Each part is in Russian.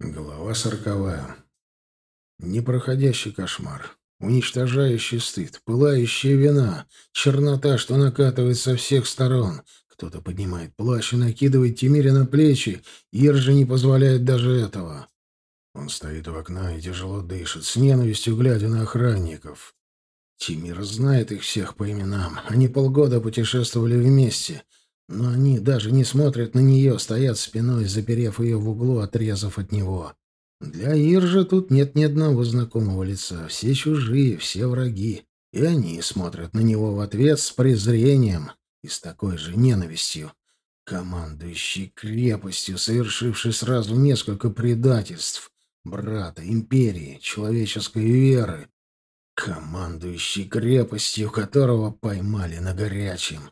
Глава сороковая. Непроходящий кошмар. Уничтожающий стыд, пылающая вина, чернота, что накатывает со всех сторон. Кто-то поднимает плащ и накидывает Тимире на плечи, Ир не позволяет даже этого. Он стоит у окна и тяжело дышит, с ненавистью глядя на охранников. Тимир знает их всех по именам. Они полгода путешествовали вместе — но они даже не смотрят на нее, стоят спиной, заперев ее в углу, отрезав от него. Для Иржа тут нет ни одного знакомого лица. Все чужие, все враги. И они смотрят на него в ответ с презрением и с такой же ненавистью. Командующий крепостью, совершивший сразу несколько предательств. Брата, империи, человеческой веры. Командующий крепостью, которого поймали на горячем.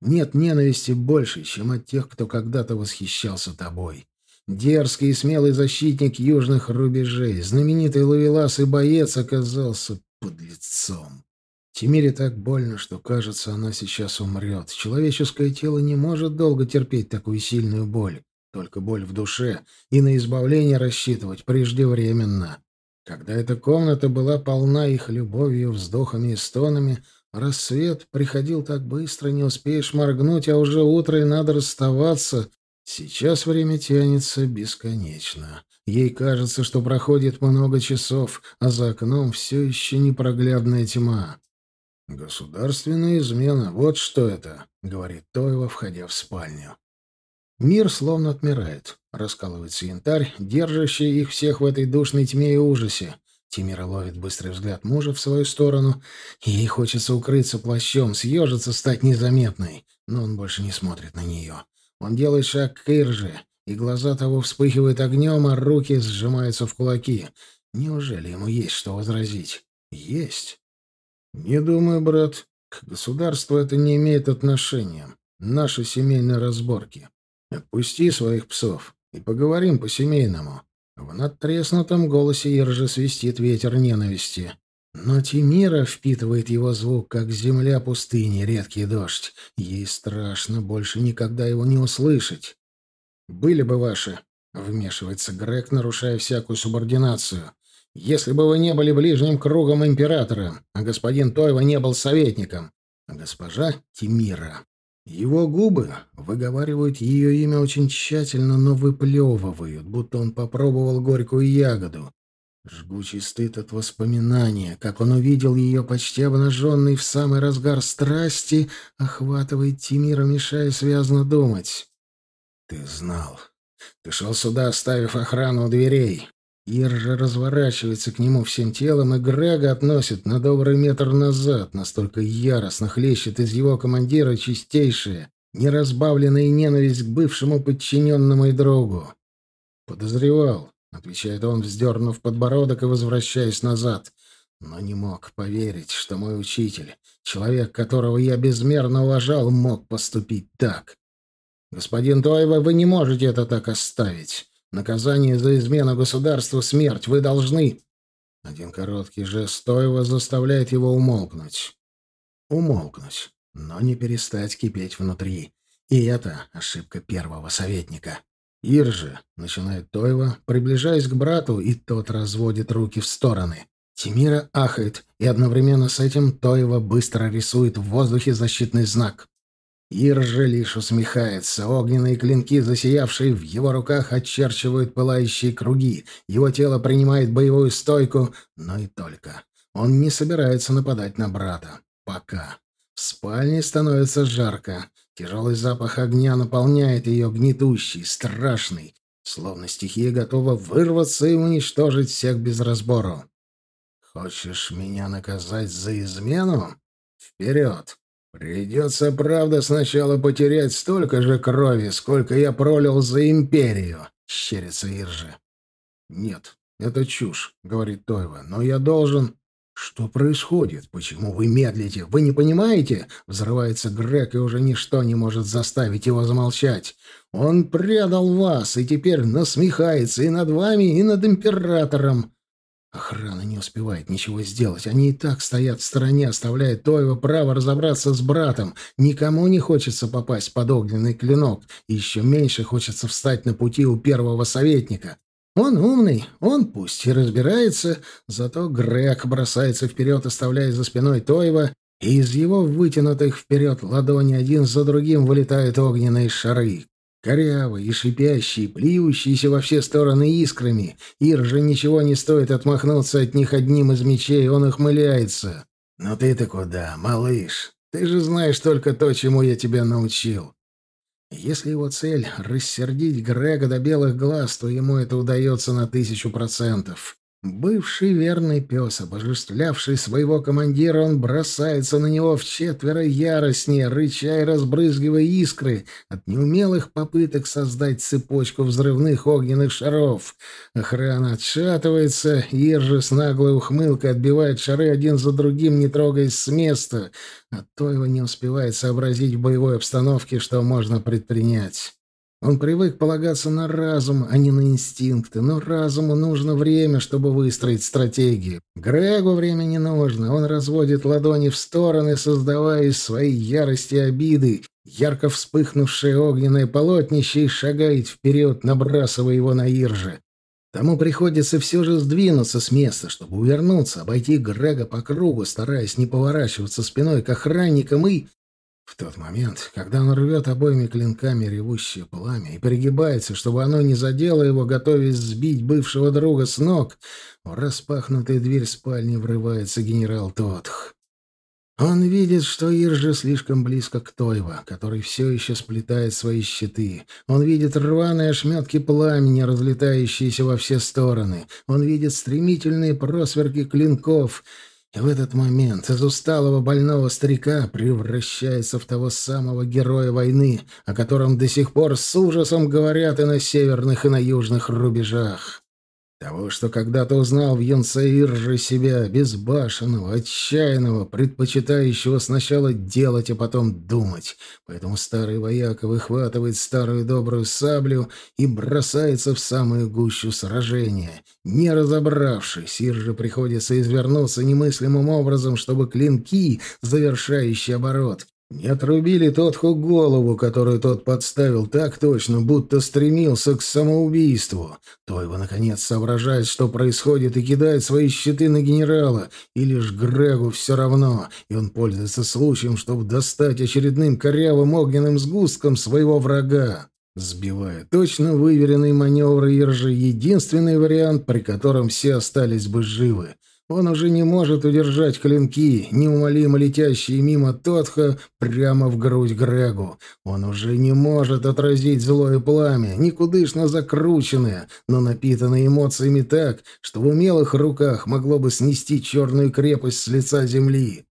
Нет ненависти больше, чем от тех, кто когда-то восхищался тобой. Дерзкий и смелый защитник южных рубежей, знаменитый ловелас и боец оказался под лицом. Тимире так больно, что, кажется, она сейчас умрет. Человеческое тело не может долго терпеть такую сильную боль. Только боль в душе, и на избавление рассчитывать преждевременно. Когда эта комната была полна их любовью, вздохами и стонами — Рассвет приходил так быстро, не успеешь моргнуть, а уже утро и надо расставаться. Сейчас время тянется бесконечно. Ей кажется, что проходит много часов, а за окном все еще непроглядная тьма. «Государственная измена, вот что это», — говорит Тоева, входя в спальню. Мир словно отмирает. Раскалывается янтарь, держащий их всех в этой душной тьме и ужасе. Тимира ловит быстрый взгляд мужа в свою сторону. Ей хочется укрыться плащом, съежиться, стать незаметной. Но он больше не смотрит на нее. Он делает шаг к Ирже, и глаза того вспыхивают огнем, а руки сжимаются в кулаки. Неужели ему есть что возразить? Есть. Не думаю, брат. К государству это не имеет отношения. Наши семейные разборки. Отпусти своих псов и поговорим по-семейному. В надтреснутом голосе Иржи свистит ветер ненависти. Но Тимира впитывает его звук, как земля пустыни, редкий дождь. Ей страшно больше никогда его не услышать. «Были бы ваши», — вмешивается Грег, нарушая всякую субординацию. «Если бы вы не были ближним кругом императора, а господин Тойва не был советником, а госпожа Тимира его губы выговаривают ее имя очень тщательно, но выплевывают, будто он попробовал горькую ягоду. Жгучий стыд от воспоминания, как он увидел ее почти обнаженной в самый разгар страсти, охватывает Тимира, мешая связно думать. «Ты знал. Ты шел сюда, оставив охрану у дверей. Иржа разворачивается к нему всем телом, и Грега относит на добрый метр назад, настолько яростно хлещет из его командира чистейшая, неразбавленная ненависть к бывшему подчиненному и другу. «Подозревал», — отвечает он, вздернув подбородок и возвращаясь назад, но не мог поверить, что мой учитель, человек, которого я безмерно уважал, мог поступить так. «Господин Тойва, вы не можете это так оставить». Наказание за измену государству — смерть. Вы должны...» Один короткий жест Стоева заставляет его умолкнуть. Умолкнуть, но не перестать кипеть внутри. И это ошибка первого советника. «Ир же», — начинает Тоева, приближаясь к брату, и тот разводит руки в стороны. Тимира ахает, и одновременно с этим Тоева быстро рисует в воздухе защитный знак. Ир же лишь усмехается. Огненные клинки, засиявшие в его руках, очерчивают пылающие круги. Его тело принимает боевую стойку, но и только. Он не собирается нападать на брата. Пока. В спальне становится жарко. Тяжелый запах огня наполняет ее гнетущий, страшный, словно стихия готова вырваться и уничтожить всех без разбору. «Хочешь меня наказать за измену? Вперед!» «Придется, правда, сначала потерять столько же крови, сколько я пролил за империю», — щерится Иржи. «Нет, это чушь», — говорит Тойва, — «но я должен...» «Что происходит? Почему вы медлите? Вы не понимаете?» Взрывается Грег, и уже ничто не может заставить его замолчать. «Он предал вас, и теперь насмехается и над вами, и над императором. Охрана не успевает ничего сделать. Они и так стоят в стороне, оставляя Тоева право разобраться с братом. Никому не хочется попасть под огненный клинок. И еще меньше хочется встать на пути у первого советника. Он умный, он пусть и разбирается, зато Грег бросается вперед, оставляя за спиной Тойва, и из его вытянутых вперед ладони один за другим вылетают огненные шары. Корявый и шипящий, плюющийся во все стороны искрами. Ир же ничего не стоит отмахнуться от них одним из мечей, он ухмыляется. «Но ты-то куда, малыш? Ты же знаешь только то, чему я тебя научил». Если его цель — рассердить Грега до белых глаз, то ему это удается на тысячу процентов. Бывший верный пес, обожествлявший своего командира, он бросается на него в четверо яростнее, рыча и разбрызгивая искры от неумелых попыток создать цепочку взрывных огненных шаров. Охрана отшатывается, Ир с наглой ухмылкой отбивает шары один за другим, не трогаясь с места, а то его не успевает сообразить в боевой обстановке, что можно предпринять. Он привык полагаться на разум, а не на инстинкты, но разуму нужно время, чтобы выстроить стратегию. Грегу время не нужно, он разводит ладони в стороны, создавая из своей ярости обиды ярко вспыхнувшее огненное полотнище и шагает вперед, набрасывая его на Иржа. Тому приходится все же сдвинуться с места, чтобы увернуться, обойти Грега по кругу, стараясь не поворачиваться спиной к охранникам и в тот момент, когда он рвет обоими клинками ревущее пламя и пригибается, чтобы оно не задело его, готовясь сбить бывшего друга с ног, в распахнутую дверь спальни врывается генерал Тотх. Он видит, что Иржа слишком близко к Тойва, который все еще сплетает свои щиты. Он видит рваные ошметки пламени, разлетающиеся во все стороны. Он видит стремительные просверки клинков — и в этот момент из усталого больного старика превращается в того самого героя войны, о котором до сих пор с ужасом говорят и на северных, и на южных рубежах. Того, что когда-то узнал в юнце Ирже себя, безбашенного, отчаянного, предпочитающего сначала делать, а потом думать. Поэтому старый вояка выхватывает старую добрую саблю и бросается в самую гущу сражения. Не разобравшись, Ирже приходится извернуться немыслимым образом, чтобы клинки, завершающие оборот, не отрубили Тотху голову, которую тот подставил так точно, будто стремился к самоубийству. Тойва, наконец, соображает, что происходит, и кидает свои щиты на генерала. И лишь Грегу все равно, и он пользуется случаем, чтобы достать очередным корявым огненным сгустком своего врага. Сбивая точно выверенный маневр Иржи, единственный вариант, при котором все остались бы живы — он уже не может удержать клинки, неумолимо летящие мимо Тотха прямо в грудь Грегу. Он уже не может отразить злое пламя, никудышно закрученное, но напитанное эмоциями так, что в умелых руках могло бы снести черную крепость с лица земли.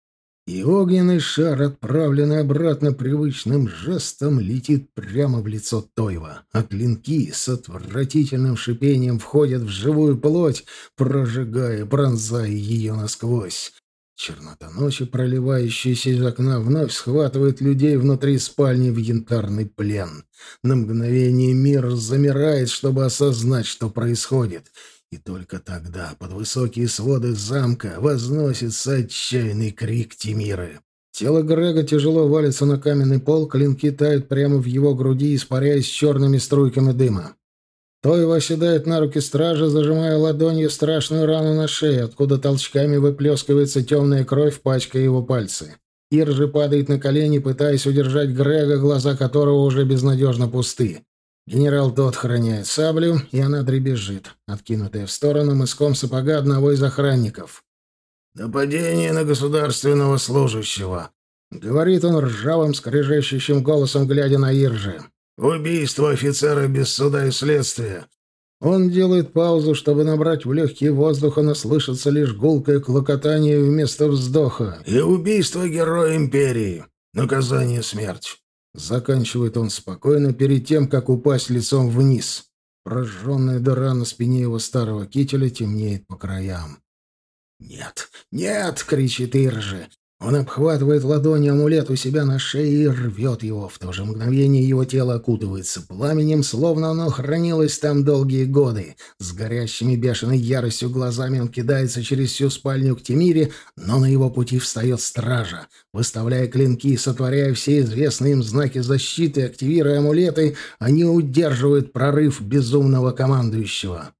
И огненный шар, отправленный обратно привычным жестом, летит прямо в лицо Тойва, а клинки с отвратительным шипением входят в живую плоть, прожигая, пронзая ее насквозь. Чернота ночи, проливающаяся из окна, вновь схватывает людей внутри спальни в янтарный плен. На мгновение мир замирает, чтобы осознать, что происходит — и только тогда под высокие своды замка возносится отчаянный крик Тимиры. Тело Грега тяжело валится на каменный пол, клинки тают прямо в его груди, испаряясь черными струйками дыма. Той оседает на руки стража, зажимая ладонью страшную рану на шее, откуда толчками выплескивается темная кровь, пачкая его пальцы. Ир же падает на колени, пытаясь удержать Грега, глаза которого уже безнадежно пусты. Генерал тот храняет саблю, и она дребезжит, откинутая в сторону мыском сапога одного из охранников. «Нападение на государственного служащего», — говорит он ржавым, скрежещущим голосом, глядя на Иржи. «Убийство офицера без суда и следствия». Он делает паузу, чтобы набрать в легкие воздуха, но слышится лишь гулкое клокотание вместо вздоха. «И убийство героя империи. Наказание смерть». Заканчивает он спокойно перед тем, как упасть лицом вниз. Прожженная дыра на спине его старого кителя темнеет по краям. «Нет, нет!» — кричит Иржи. Он обхватывает ладонью амулет у себя на шее и рвет его. В то же мгновение его тело окутывается пламенем, словно оно хранилось там долгие годы. С горящими бешеной яростью глазами он кидается через всю спальню к Тимире, но на его пути встает стража. Выставляя клинки и сотворяя все известные им знаки защиты, активируя амулеты, они удерживают прорыв безумного командующего.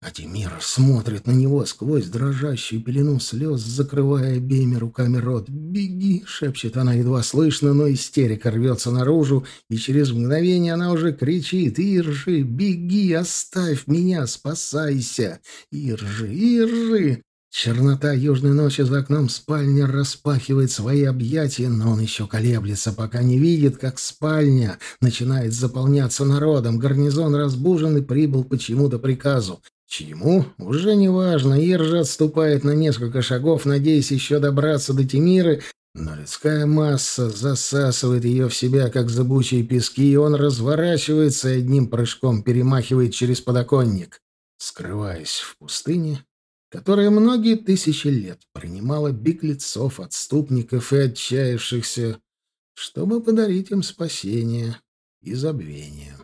А Тимир смотрит на него сквозь дрожащую пелену слез, закрывая обеими руками рот. «Беги!» — шепчет она едва слышно, но истерика рвется наружу, и через мгновение она уже кричит «Иржи, беги, оставь меня, спасайся! Иржи, Иржи!» Чернота южной ночи за окном спальни распахивает свои объятия, но он еще колеблется, пока не видит, как спальня начинает заполняться народом. Гарнизон разбужен и прибыл по чему-то приказу. Чему? Уже не важно. Иржа отступает на несколько шагов, надеясь еще добраться до Тимиры, но людская масса засасывает ее в себя, как зыбучие пески, и он разворачивается и одним прыжком перемахивает через подоконник. Скрываясь в пустыне, которая многие тысячи лет принимала беглецов, отступников и отчаявшихся, чтобы подарить им спасение и забвение.